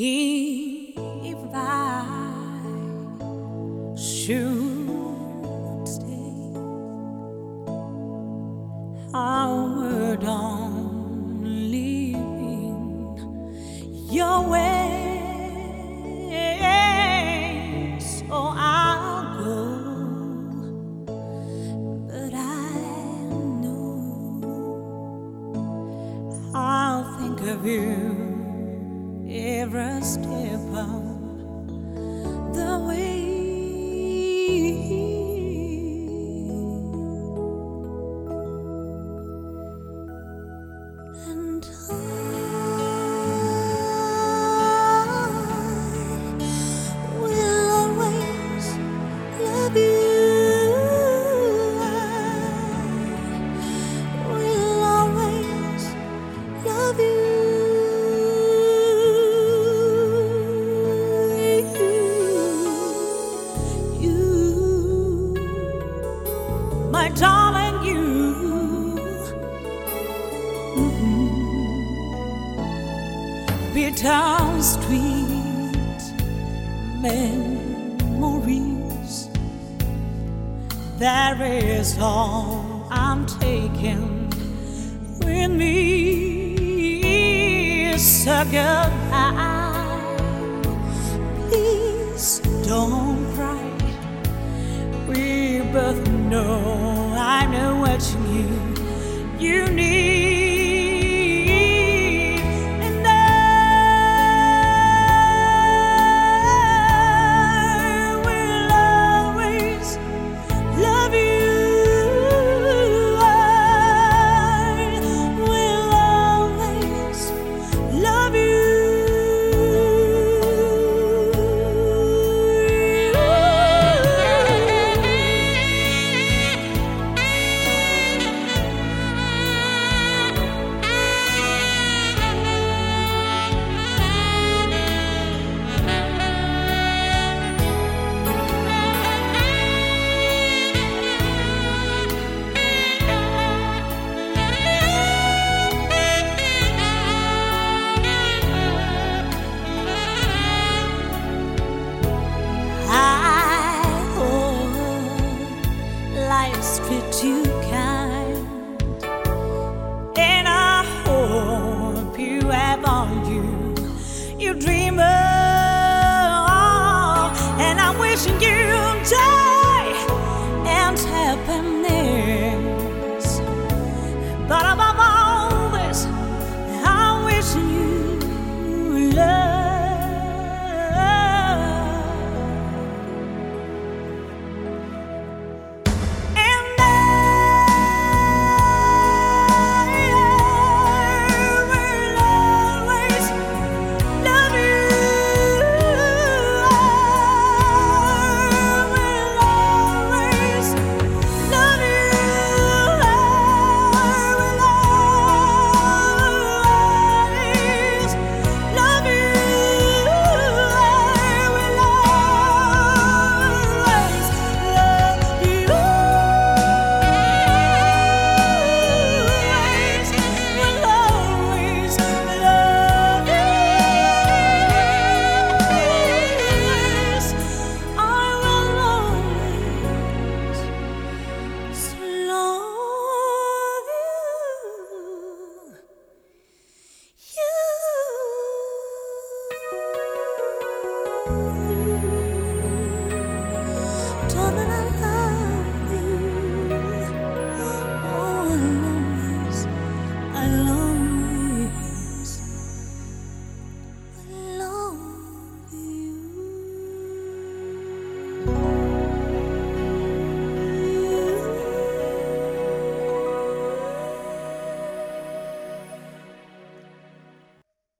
If I should stay, would on leaving your way, so oh, I'll go. But I know I'll think of you every step of my darling, you. Mm-hmm. Bitter sweet memories. That is all I'm taking with me. So goodbye. Please don't both know I know what you. You need, I'm wishing you. love.